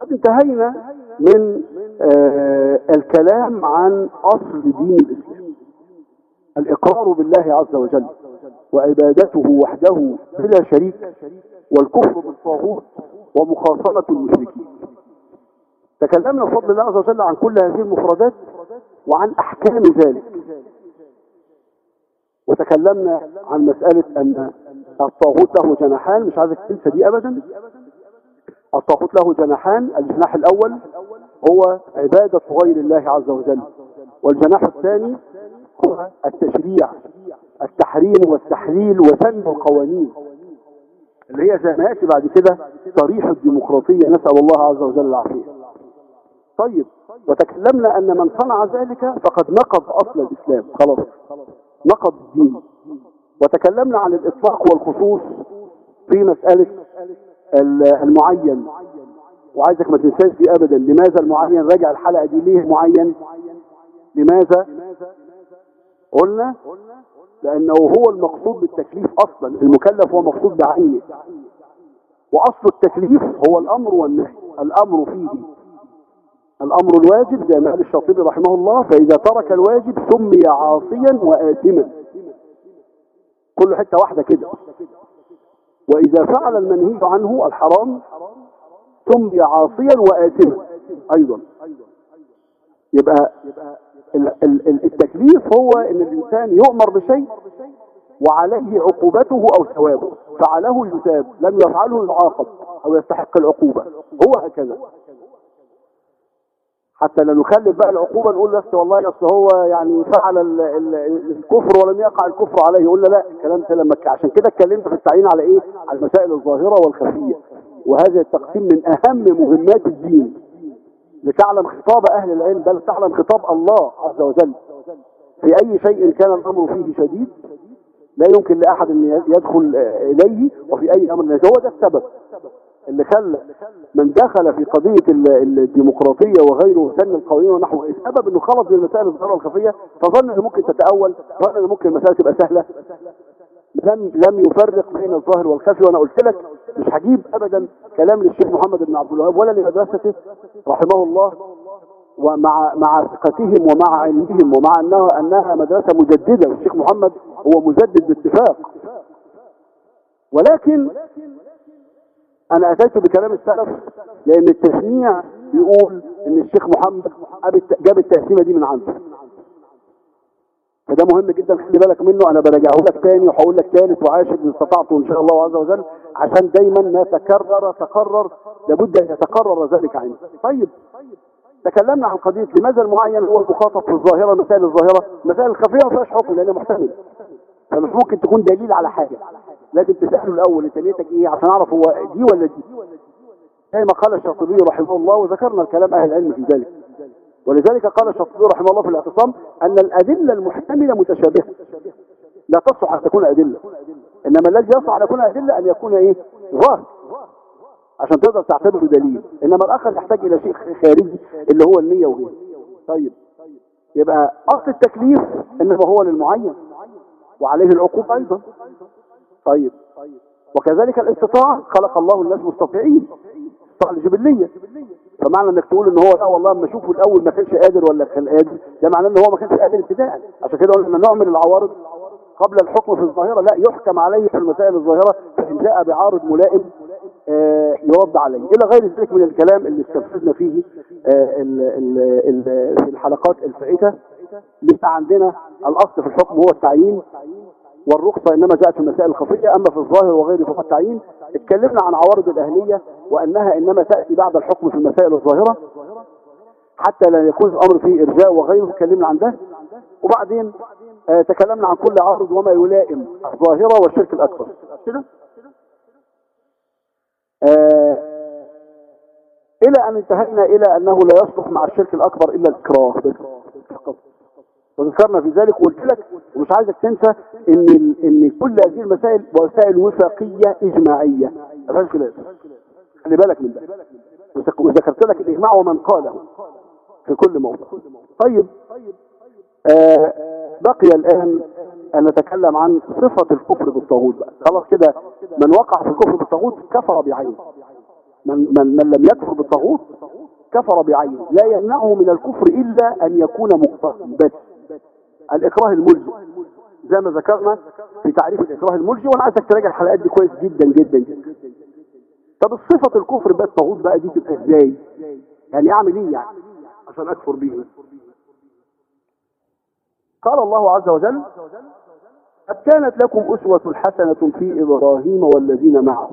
قد انتهينا من آه الكلام عن أصل دين الإسلام. الإقرار بالله عز وجل وعبادته وحده بلا شريك والكفر بالطاغوت ومخاصمة المشركين. تكلمنا بفضل الله عز وجل عن كل هذه المفردات وعن أحكام ذلك. وتكلمنا عن مسألة أن الطاغوت له جناحان مش عايزك تنسى دي أبدا؟ الطاغوت له جناحان الجناح الأول هو عبادة غير الله عز وجل والجناح الثاني هو التشريع التحريم والتحليل وسن القوانين. اللي هي زي ما يأتي بعد كده صريح الديمقراطية نسأل الله عز وجل العافية. طيب وتكلمنا أن من صنع ذلك فقد نقض أصل الإسلام خلاص نقض الدين. وتكلمنا عن الإطلاق والخصوص في مسألة المعين. وعايزك ما تنساش دي ابدا. لماذا المعين راجع الحلقة دي؟ ليه معين؟ لماذا؟ قلنا لأنه هو المقصود بالتكليف أصلا. المكلف هو مقصود بعينه. وأصل التكليف هو الأمر والنهي. الأمر فيه. الأمر الواجب زي ما قال الشاطبي رحمه الله فإذا ترك الواجب سمي عاصيا واثما. كل حتة واحدة كده. وإذا فعل المنهي عنه الحرام سمي عاصيا وآثما أيضا. يبقى التكليف هو إن الإنسان يؤمر بشيء وعليه عقوبته أو ثوابه. فعله يثاب لم يفعله يعاقب أو يستحق العقوبة. هو هكذا. حتى لا نخلف بقى العقوبة نقول بس والله أصل هو يعني فعل ال ال الكفر ولم يقع الكفر عليه يقول لا الكلام ده لما عشان كده اتكلمت في التعيين على إيه؟ على المسائل الظاهرة والخفية. وهذا التقسيم من أهم مهمات الدين. لتعلم خطاب أهل العلم بل تعلم خطاب الله عز وجل. في أي شيء كان الأمر فيه شديد لا يمكن لأحد أن يدخل إليه وفي أي أمر هو ده السبب. اللي خلى من دخل في قضية الديمقراطية وغيره سن القوانين ونحو السبب إنه خلط بين المسائل الظاهرة والخفية؟ فظن ان ممكن تتأول ظن ان ممكن المسائل تبقى سهلة. لم لم يفرق بين الظاهر والخفي وأنا قلت لك مش هجيب ابدا كلام للشيخ محمد بن عبد الوهاب ولا لمدرسته رحمه الله ومع مع ثقتهم ومع علمهم ومع انها أنها مدرسة مجددة والشيخ محمد هو مجدد باتفاق. ولكن أنا اتيت بكلام السلف لأن التشنيع يقول إن الشيخ محمد جاب التقسيمه دي من عنده. فده مهم جدا خلي بالك منه. أنا براجعه لك تاني وهقول لك ثالث وعاشر إن استطعته إن شاء الله عز وجل عشان دايما ما تكرر تقرر لابد أن يتقرر ذلك عندي. طيب تكلمنا عن قضية لماذا المعين هو المخاطب في الظاهرة مسائل الظاهرة؟ مسائل الخفيه ما فيهاش حكم لانها محتمله فمش ممكن تكون دليل على حاجة. لازم تسأله الأول أنت نيتك إيه؟ عشان أعرف هو دي ولا دي. زي ما قال الشاطبي رحمه الله وذكرنا الكلام أهل العلم في ذلك. ولذلك قال الشاطبي رحمه الله في الاعتصام أن الأدلة المحتملة متشابهة. لا تصلح أن تكون أدلة. إنما الذي يصلح أن يكون أدلة أن يكون إيه؟ ظاهر. عشان تقدر تعتبره دليل. إنما الآخر يحتاج إلى شيء خارجي اللي هو النية وغيره. طيب. يبقى أصل التكليف إنما هو للمعين. وعليه العقوبة أيضا. طيب. وكذلك الاستطاعة. خلق الله الناس مستطيعين. استطاعة الجبلية فمعنى إنك تقول إن هو لا والله أما أشوفه الأول ما كانش قادر ولا كان قادر. ده معناه إن هو ما كانش قادر ابتداء عشان كده قلنا نعمل العوارض قبل الحكم في الظاهرة لا يحكم عليه في المسائل الظاهرة فإن جاء بعارض ملائم آه يرد عليه. إلى غير ذلك من الكلام اللي استفدنا فيه آه في الحلقات الفائتة. لسه عندنا الأصل في الحكم هو التعيين. والرخصة إنما جاءت في المسائل الخفية أما في الظاهر وغيره فقط التعيين اتكلمنا عن عوارض الأهلية وأنها إنما تأتي بعد الحكم في المسائل الظاهرة حتى لا يكون الأمر فيه إرجاء وغيره اتكلمنا عن ده. وبعدين آه تكلمنا عن كل عارض وما يلائم الظاهرة والشرك الأكبر. كده؟ آه إلى أن انتهينا إلى أنه لا يصلح مع الشرك الأكبر إلا الإكراه. بس فقط. وذكرنا في ذلك وقلت لك ومش عايزك تنسى إن إن كل هذه المسائل وسائل وفاقيه إجماعية. ما خلاف. خلي بالك من ده. وذك- وذكرت لك الإجماع ومن قاله في كل موضع طيب آه بقي الآن أن نتكلم عن صفة الكفر بالطاغوت بقى. خلاص كده من وقع في الكفر بالطاغوت كفر بعينه. من, من, من لم يكفر بالطاغوت كفر بعينه. لا يمنعه من الكفر إلا أن يكون مكفرا بس الإكراه الملزم زي ما ذكرنا في تعريف الإكراه الملزم وأنا عايزك تراجع الحلقات دي كويس جدا جدا جدا. طب الصفة الكفر بقى الطاغوت بقى دي تبقى إزاي؟ يعني أعمل إيه يعني؟ عشان أكفر به قال الله عز وجل قد كانت لكم أسوة حسنة في إبراهيم والذين معه.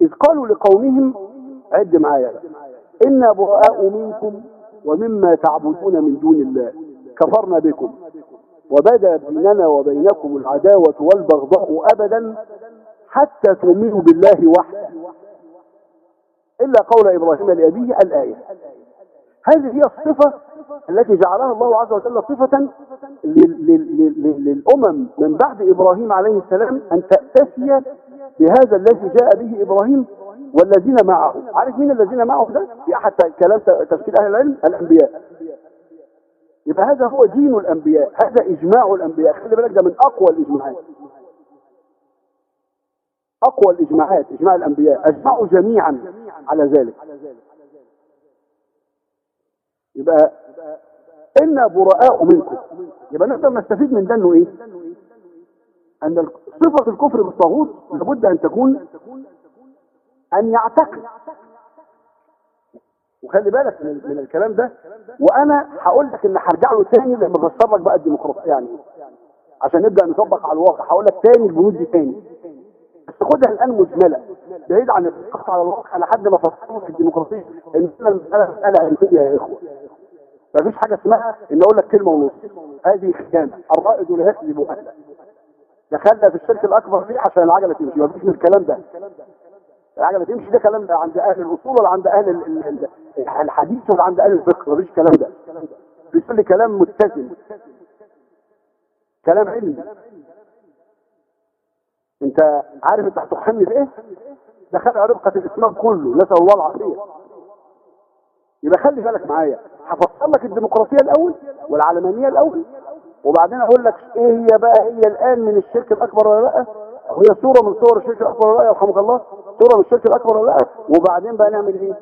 إذ قالوا لقومهم عد معايا إنا براء منكم ومما تعبدون من دون الله. كفرنا بكم. وبدا بيننا وبينكم العداوة والبغضاء أبدا حتى تؤمنوا بالله وحده. إلا قول إبراهيم لأبيه الآية. هذه هي الصفة التي جعلها الله عز وجل صفة لل- لل- لل- للأمم من بعد إبراهيم عليه السلام أن تأتسي بهذا الذي جاء به إبراهيم والذين معه. عارف مين الذين معه ده؟ في أحد كلام تفسير أهل العلم؟ الأنبياء. يبقى هذا هو دين الأنبياء هذا إجماع الأنبياء. خلي بالك ده من أقوى الإجماعات. أقوى الإجماعات إجماع الأنبياء. أجمعوا جميعا على ذلك. يبقى إنا براء منكم. يبقى نقدر نستفيد من ده إنه إيه؟ أن صفة الكفر بالطاغوت لابد أن تكون أن يعتقد. وخلي بالك من, من الكلام ده. وأنا هقول لك إن هرجع له تاني لما بفسر لك بقى الديمقراطية. يعني عشان نبدأ نطبق على الواقع. هقول لك تاني البنود دي تاني. بس خدها الآن مجملة. بعيد عن الضغط على الواقع لحد ما فصلنا في الديمقراطية. إن المسألة مسألة علمية يا إخوة. مفيش حاجة اسمها إن أقول لك كلمة ونص. هذه خيانة. الرائد لا يكذب أهله دخلنا في الشرك الأكبر ليه عشان العجلة تمشي. مفيش من الكلام ده. العجلة تمشي ده كلام ده عند أهل الأصول ولا عند ال- ال- الحديث ولا عند أهل الفقه مفيش الكلام ده. بيقول لي كلام متزن كلام علمي. أنت عارف أنت هتقحمني في إيه؟ دخل ربقة الإسلام كله نسأل الله العافية. يبقى خلي بالك معايا. هفصل لك الديمقراطية الأول والعلمانية الأول وبعدين أقول لك إيه هي بقى هي الآن من الشرك الأكبر ولا لأ؟ وهي صورة من صور الشرك الأكبر ولا لا يرحمك الله. صورة من الشرك الأكبر ولا لا وبعدين بقى نعمل إيه؟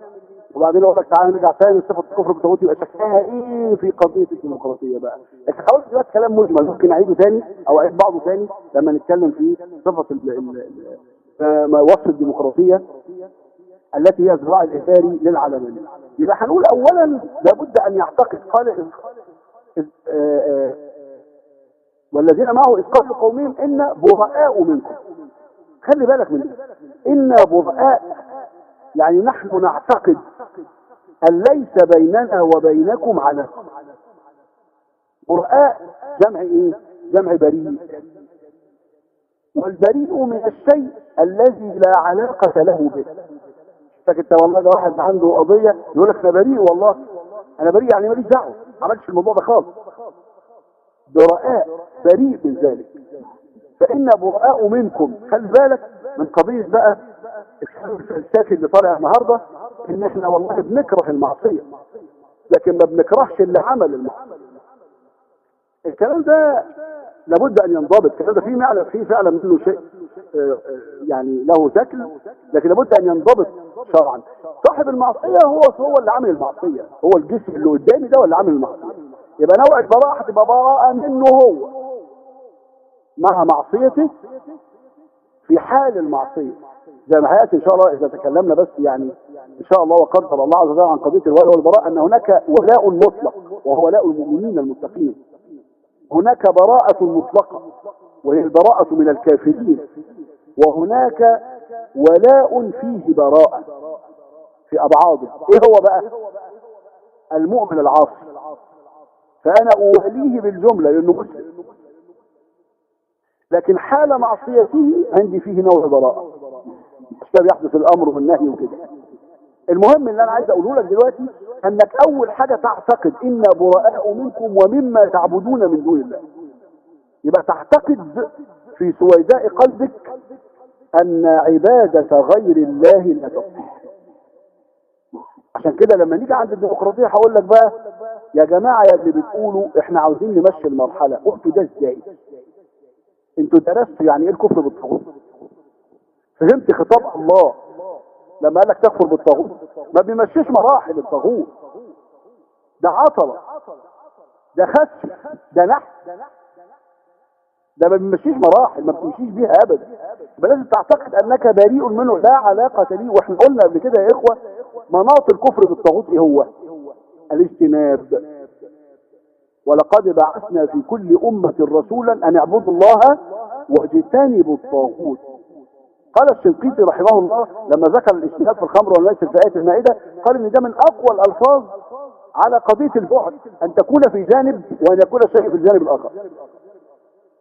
وبعدين أقول لك تعالى نرجع تاني صفة الكفر بالطاغوت يبقى شكلها إيه في قضية الديمقراطية بقى. لكن حاولت دلوقتي كلام مجمل. ممكن أعيده تاني أو أعيد بعضه تاني لما نتكلم في ال- ال- آه، ما وصف الديمقراطية التي هي الذراع الإثاري للعلمانية يبقى هنقول أولا لابد أن يعتقد إذ- آه، آه، والذين معه إذ قالوا قومهم إن براء منكم. خلي بالك من ده. إن براء يعني نحن نعتقد أن ليس بيننا وبينكم علاقة براء جمع إيه؟ جمع بريء. والبريء من الشيء الذي لا علاقة له به. لكن انت والله ده واحد عنده قضية يقول لك أنا بريء والله. أنا بريء يعني ماليش دعوة. ما عملتش الموضوع ده خالص. براء بريء من ذلك. فإن براء منكم خلي بالك من قضية بقى الفلسفي اللي طالع النهارده إن إحنا والله بنكره المعصية لكن ما بنكرهش اللي عمل المعصية. الكلام ده لابد أن ينضبط الكلام ده فيه معنى فيه فعلا منه شيء آه، آه، يعني له شكل لكن لابد أن ينضبط شرعا. صاحب المعصية هو هو اللي عامل المعصية هو الجسم اللي قدامي ده هو اللي عامل المعصية. يبقى نوع البراءه هتبقى براءه منه هو. مع معصيته في حال المعصية. زي ما هياتي إن شاء الله إذا تكلمنا بس يعني إن شاء الله وقدر الله عز وجل عن قضية الولاء والبراء أن هناك ولاء مطلق وهو ولاء المؤمنين المتقين. هناك براءة مطلقة وهي البراءة من الكافرين. وهناك ولاء فيه براءة في أبعاضه. إيه هو بقى؟ المؤمن العاصي. فأنا أوليه بالجملة لأنه مسلم. لكن حال معصيته عندي فيه نوع براءة كده بيحدث الأمر والنهي وكده. المهم اللي أنا عايز أقوله لك دلوقتي أنك أول حاجة تعتقد إن براء منكم ومما تعبدون من دون الله. يبقى تعتقد في سويداء قلبك أن عبادة غير الله لا تصح عشان كده لما نيجي عند الديمقراطية هقول لك بقى يا جماعة يا اللي بتقولوا إحنا عاوزين نمشي المرحلة قلتوا ده إزاي؟ أنتوا درستوا يعني إيه الكفر بالطاغوت؟ فهمت خطاب الله لما قال لك تكفر بالطاغوت؟ ما بيمشيش مراحل الطاغوت. ده عطلة ده خدش ده نحس ده ما بيمشيش مراحل ما بتمشيش بيها ابدا. يبقى لازم تعتقد أنك بريء منه. لا علاقة لي وإحنا قلنا قبل كده يا إخوة مناط الكفر بالطاغوت إيه هو؟ الاجتناب. ولقد بعثنا في كل أمة رسولا أن اعبدوا الله واجتنبوا الطاغوت. قال الشنقيطي رحمه الله لما ذكر الاجتهاد في الخمر والميسر في آية المائدة قال إن ده من أقوى الألفاظ على قضية البعد أن تكون في جانب وأن يكون الشيء في الجانب الآخر.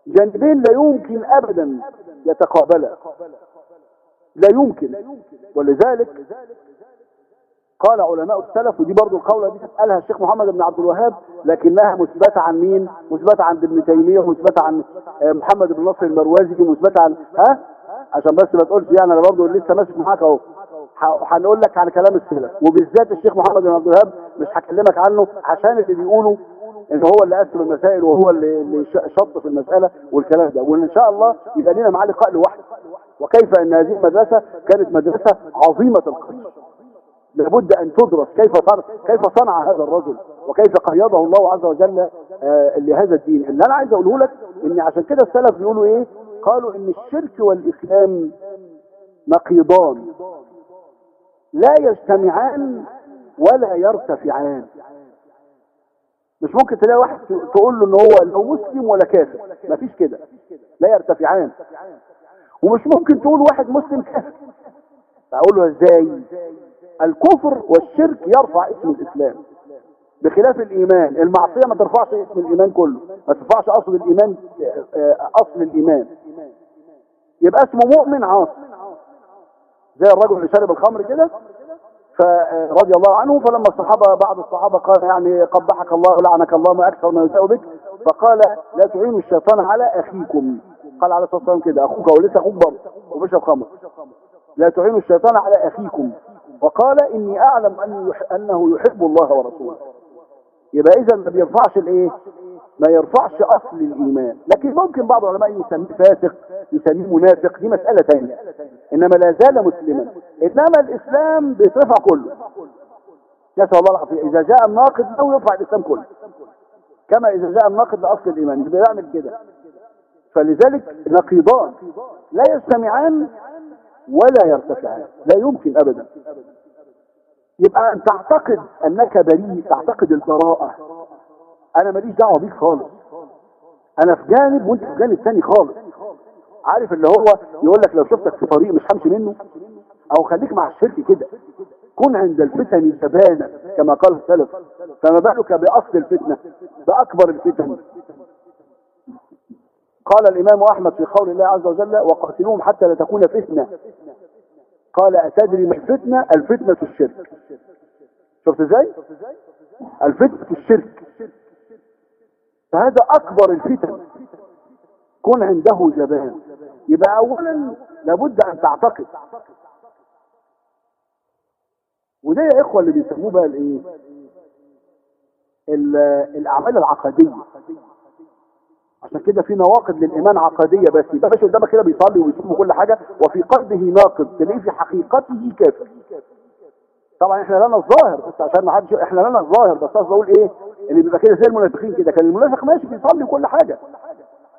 جانبين لا يمكن أبدا يتقابلا. لا يمكن. ولذلك قال علماء السلف ودي برضو القولة دي قالها الشيخ محمد بن عبد الوهاب لكنها مثبتة عن مين؟ مثبتة عند ابن تيمية ومثبتة عن محمد بن نصر المروزي ومثبتة عن ها؟ عشان بس ما تقولش يعني أنا برضو لسه ماسك معاك أهو. هنقول لك عن كلام السلف وبالذات الشيخ محمد بن عبد الوهاب مش هكلمك عنه عشان اللي بيقولوا ان هو اللي قسم المسائل وهو اللي شط في المسألة والكلام ده. وإن شاء الله يبقى لنا معاه لقاء لوحده. وكيف إن هذه المدرسة كانت مدرسة عظيمة القدر لابد أن تدرس كيف صنع كيف صنع هذا الرجل وكيف قيده الله عز وجل آه لهذا الدين. اللي أنا عايز أقوله لك إن عشان كده السلف بيقولوا إيه؟ قالوا إن الشرك والإسلام نقيضان لا يجتمعان ولا يرتفعان. مش ممكن تلاقي واحد تقول له إن هو لو مسلم ولا كافر. مفيش كده. لا يرتفعان. ومش ممكن تقول واحد مسلم كافر. أقول له إزاي؟ الكفر والشرك يرفع اسم الإسلام. بخلاف الإيمان. المعصية ما ترفعش اسم الإيمان كله. ما ترفعش أصل الإيمان أصل الإيمان. يبقى اسمه مؤمن عاصي. زي الرجل اللي شرب الخمر كده. فرضي الله عنه فلما الصحابة بعض الصحابة قال يعني قبحك الله ولعنك الله ما أكثر ما يساء بك فقال لا تعينوا الشيطان على أخيكم. قال عليه الصلاة والسلام كده أخوك ولسه أخوك برضه وبيشرب خمر. لا تعينوا الشيطان على أخيكم. وقال إني أعلم. أنه يحب الله ورسوله. يبقى إذا ما بيرفعش الإيه؟ ما يرفعش أصل الإيمان. لكن ممكن بعض العلماء يسميه فاسق يسميه منافق. دي مسألة ثانية إنما لا زال مسلما. إنما الإسلام بيترفع كله. نسأل الله العافية. إذا جاء الناقد له يرفع الإسلام كله. كما إذا جاء الناقد لأصل الإيمان. يبقى يعمل كده. فلذلك نقيضان. لا يجتمعان ولا يرتفعان. لا يمكن ابدا. يبقى ان تعتقد أنك بريء تعتقد البراءة. أنا ماليش دعوة بيك خالص. أنا في جانب وأنت في جانب ثاني خالص. عارف اللي هو يقول لك لو شفتك في طريق مش همشي منه؟ أو خليك مع الشرك كده. كن عند الفتن زبانا كما قال السلف. فما بالك بأصل الفتنة بأكبر الفتن. قال الإمام أحمد في قول الله عز وجل وقاتلوهم حتى لا تكون فتنة. قال أتدري ما الفتنة؟ الفتنة الشرك. شفت إزاي؟ الفتنة الشرك. فهذا أكبر الفتن. كن عنده جبان. يبقى أولا لابد أن تعتقد. وده يا إخوة اللي بيسموه بقى الإيه؟ الأعمال العقدية. عشان كده في نواقض للإيمان عقدية بس. يبقى ماشي قدامك كده بيصلي ويصوم وكل حاجة. وفي قلبه ناقض تلاقيه في حقيقته كافر طبعا إحنا لنا الظاهر بس عشان ما حدش إحنا لنا الظاهر بس قصدي أقول إيه؟ اللي بيبقى كده زي المنافقين كده كان المنافق ماشي بيصلي وكل حاجة.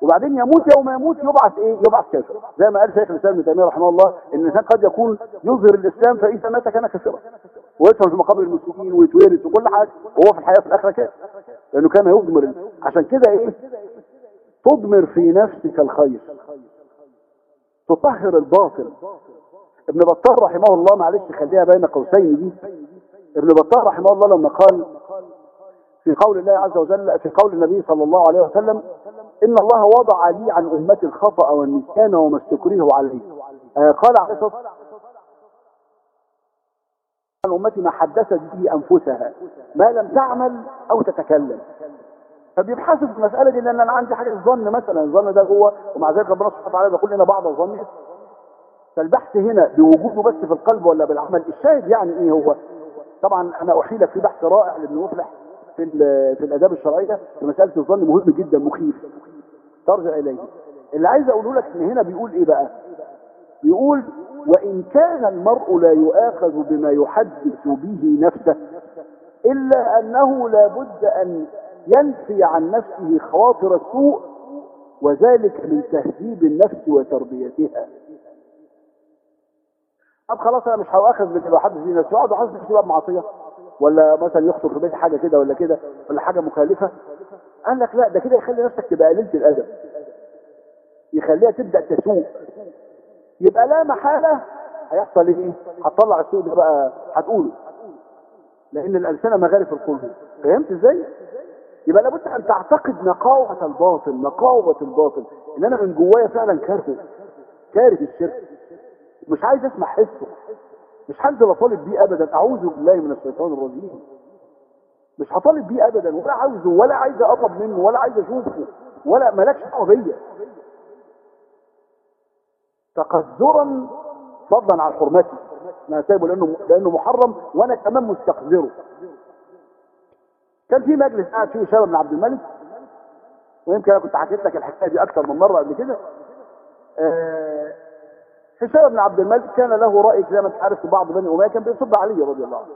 وبعدين يموت يوم يموت يبعث إيه؟ يبعث كافر. زي ما قال شيخ الإسلام ابن تيمية رحمه الله إن الإنسان قد يكون يظهر الإسلام فإذا مات كان كافرا. ويدخل في مقابر المسلمين ويتورث وكل حاجة وهو في الحياة في الآخرة كافر. لأنه كان يضمر عشان كده إيه؟ تضمر في نفسك الخير. تطهر الباطل ابن بطال رحمه الله معلش خليها بين قوسين دي. ابن بطال رحمه الله لما قال في قول الله عز وجل في قول النبي صلى الله عليه وسلم إن الله وضع لي عن أمتي الخطأ والنسيان وما استكرهوا عليه. آه قال عليه الصلاة عن أمتي ما حدثت به أنفسها ما لم تعمل أو تتكلم. فبيبحثوا في المسألة دي لأن أنا عندي حاجة الظن مثلا الظن ده هو ومع ذلك ربنا سبحانه وتعالى بيقول لنا بعض الظن فالبحث هنا بوجوده بس في القلب ولا بالعمل؟ الشاهد يعني إيه هو؟ طبعا أنا أحيلك في بحث رائع لابن مفلح في في الأداب الشرعية في مسألة الظن مهم جدا مخيف. ترجع إليه. اللي عايز أقوله لك إن هنا بيقول إيه بقى؟ بيقول وإن كان المرء لا يؤاخذ بما يحدث به نفسه إلا أنه لا بد أن ينفي عن نفسه خواطر السوء وذلك من تهذيب النفس وتربيتها. طب خلاص أنا مش هؤاخذ بما يحدث به نفسه اقعد احس نفسي بقى بمعصيه ولا مثلا يخطر في بالي حاجة كده ولا كده؟ ولا حاجة مخالفة؟ قال لك لا ده كده يخلي نفسك تبقى قليلة الأدب. يخليها تبدأ تسوء يبقى لا محالة. هيحصل إيه؟ هتطلع السوء ده بقى هتقوله. لأن الألسنة مغارف القلوب. فهمت إزاي؟ يبقى لابد أن تعتقد نقاوة الباطل نقاوة الباطل. إن أنا من جوايا فعلا كارهه كاره الشرك. مش عايز اسمع حسه. مش هنزل أطالب بيه ابدا. أعوذ بالله من الشيطان الرجيم. مش هطالب بيه ابدا. ولا عاوزه ولا عايز أقرب منه ولا عايز أشوفه ولا مالكش دعوة بيا. تقذرا فضلا عن حرمتي. أنا سايبه لأنه لأنه محرم وأنا كمان مستقذره. كان في مجلس قاعد فيه شباب بن عبد الملك. ويمكن أنا كنت حكيت لك الحكاية دي أكتر من مرة قبل كده. آه هشام بن عبد الملك كان له رأي زي ما انت عارف في بعض بني أمية كان بيصب علي رضي الله عنه.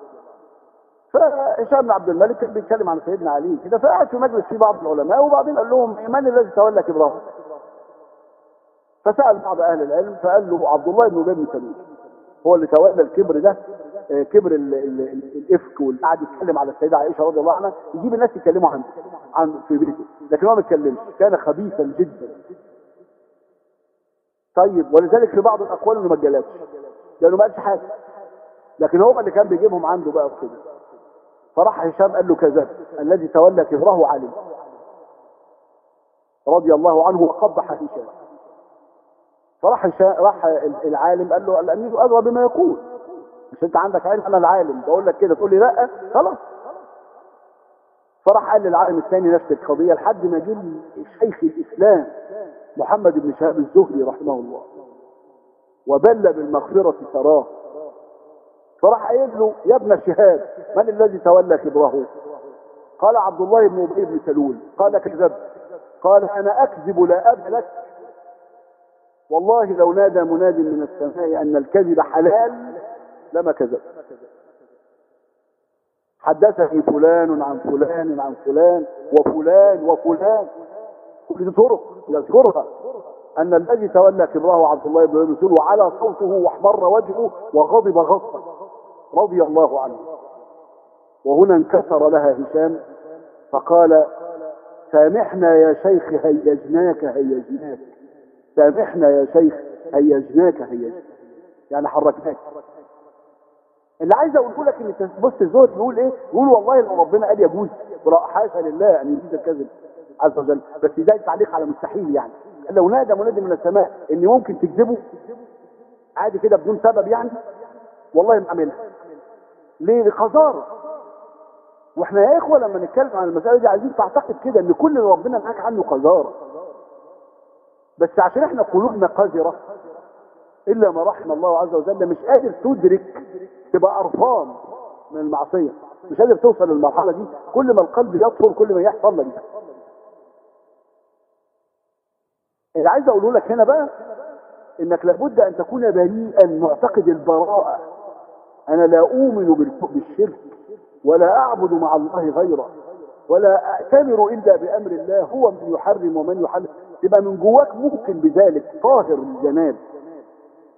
فهشام بن عبد الملك كان بيتكلم عن سيدنا علي كده فقعد في مجلس في بعض العلماء وبعدين قال لهم من الذي تولى كبره. فسأل بعض أهل العلم فقال له عبد الله بن أبي بن هو اللي تولى الكبر ده كبر ال ال ال الإفك واللي قعد يتكلم على السيدة عائشة رضي الله عنها يجيب الناس يتكلموا عنه عن في بيته لكن هو ما اتكلمش كان خبيثا جدا. طيب ولذلك في بعض الأقوال إنه ما اتجلدش لأنه ما قالش حاجة. لكن هو اللي كان بيجيبهم عنده بقى وكده. فراح هشام قال له كذب الذي تولى كبره علي رضي الله عنه وقبح هشام. فراح هشام راح العالم قال له الأمير ادرى بما يقول. مش أنت عندك علم أنا العالم. بقول لك كده. تقول لي لأ؟ خلاص. فراح قال للعالم الثاني نفس القضية لحد ما جه شيخ الإسلام. محمد بن شهاب الزهري رحمه الله وبل بالمغفرة تراه. فراح قايل له يا ابن شهاب من الذي تولى كبره؟ قال عبد الله بن أبي بن سلول. قال كذبت قال أنا أكذب لا اب لك والله لو نادى مناد من السماء أن الكذب حلال لما كذب. حدثني فلان عن فلان عن فلان وفلان وفلان. طرق يذكرها أن الذي تولى كبره عبد الله بن مسعود وعلى صوته واحمر وجهه وغضب غضبا رضي الله عنه. وهنا انكسر لها هشام فقال سامحنا يا شيخ هيجناك هيجناك. سامحنا يا شيخ هيجناك هيجناك. يعني حركناك. اللي عايز أقوله لك إن بص الزهد بيقول إيه؟ بيقول والله لو ربنا قال يجوز حاشا لله ان يجوز الكذب. عز وجل. بس ده تعليق على مستحيل يعني. لو نادى منادي من السماء إن ممكن تكذبه عادي كده بدون سبب يعني والله ما اعملها ليه؟ لقذاره وإحنا يا إخوة لما نتكلم عن المسألة دي عايزين تعتقد كده إن كل اللي ربنا نهاك عنه قذاره بس عشان إحنا قلوبنا قذرة إلا ما رحم الله عز وجل مش قادر تدرك تبقى قرفان من المعصية. مش قادر توصل للمرحلة دي. كل ما القلب يطفر كل ما يحصل لك. اللي عايز أقوله لك هنا بقى إنك لابد أن تكون بريئا معتقد البراءة. أنا لا أؤمن بالشرك ولا أعبد مع الله غيره ولا اعتمر إلا بأمر الله هو من يحرم ومن يحلل. تبقى من جواك ممكن بذلك طاهر الجناب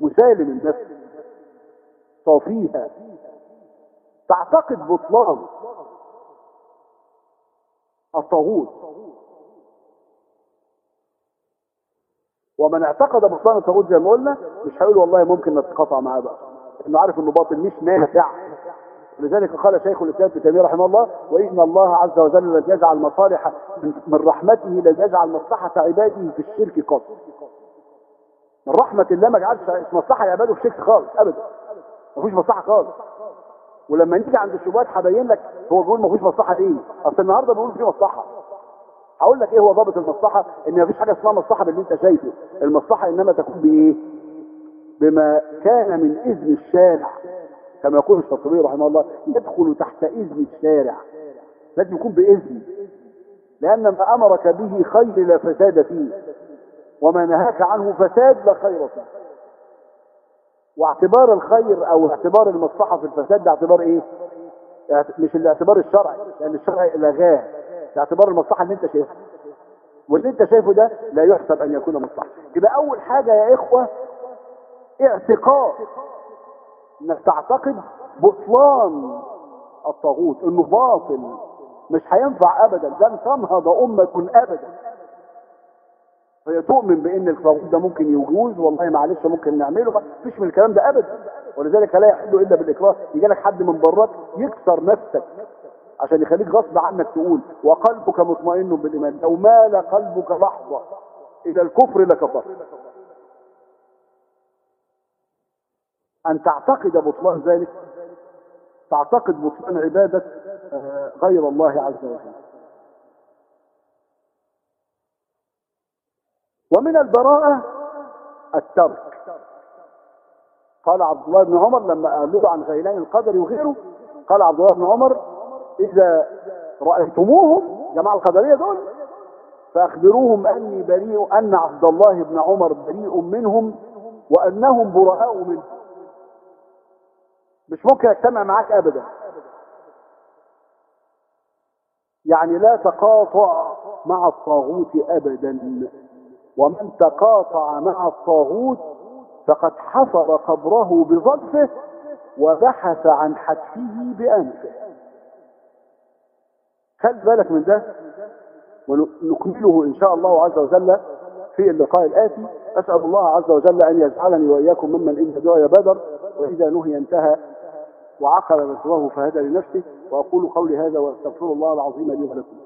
مسالم النفس صافيها. تعتقد بطلان. الطاغوت. ومن اعتقد بطلان الطاغوت زي ما قلنا مش هيقول والله ممكن نتقاطع معاه بقى. إنه عارف إنه باطل مش نافع. لذلك قال شيخ الإسلام ابن تيمية رحمه الله وإن الله عز وجل لن يجعل مصالح من رحمته لن يجعل مصلحة عباده في الشرك قط. من رحمة الله ما جعلش مصلحة لعباده في الشرك خالص ابدا. مفيش مصلحة خالص. ولما نيجي عند الشبهات هبين لك هو بيقول مفيش مصلحة إيه؟ أصل النهارده بيقول في مصلحة. هقول لك إيه هو ضابط المصلحة؟ ان مفيش حاجة اسمها مصلحة باللي انت شايفه. المصلحة انما تكون بإيه؟ بما كان من إذن الشارع. كما يقول الشاطبي رحمه الله يدخل تحت إذن الشارع. لازم يكون بإذن. لأن ما أمرك به خير لا فساد فيه. وما نهاك عنه فساد لا خير فيه. واعتبار الخير أو اعتبار المصلحة في الفساد ده اعتبار إيه؟ مش الاعتبار الشرعي لأن الشرع لغاه ده اعتبار المصلحة اللي انت شايفها. واللي انت شايفه ده لا يحسب أن يكون مصلحة. يبقى أول حاجة يا إخوة اعتقاد. إنك تعتقد بطلان الطاغوت إنه باطل. مش هينفع ابدا. لن تنهض أمة ابدا. فهي تؤمن بإن الطاغوت ده ممكن يجوز. والله معلش ممكن نعمله مفيش من الكلام ده ابدا. ولذلك لا يحل إلا بالاكراه يجي لك حد من براك يكسر نفسك. عشان يخليك غصب عنك تقول وقلبك مطمئن بالإيمان. لو مال قلبك لحظة إلى الكفر لكفرت. أن تعتقد بطلان ذلك تعتقد بطلان عبادة غير الله عز وجل. ومن البراءة الترك. قال عبد الله بن عمر لما قالوا عن غيلان القدر وغيره قال عبد الله بن عمر إذا رأيتموهم جماعة القدرية دول فأخبروهم أني بريء أن عبد الله بن عمر بريء منهم وأنهم براء منه. مش ممكن أجتمع معاك أبدا. يعني لا تقاطع مع الطاغوت أبدا. ومن تقاطع مع الطاغوت فقد حفر قبره بظلفه وبحث عن حتفه بأنفه. خل بالك من ده ونكمله إن شاء الله عز وجل في اللقاء الآتي. أسأل الله عز وجل أن يجعلني وإياكم ممن إن دعي بدر وإذا نهي انتهى وعقل مثواه فهدى لنفسه. وأقول قولي هذا وأستغفر الله العظيم لي ولكم.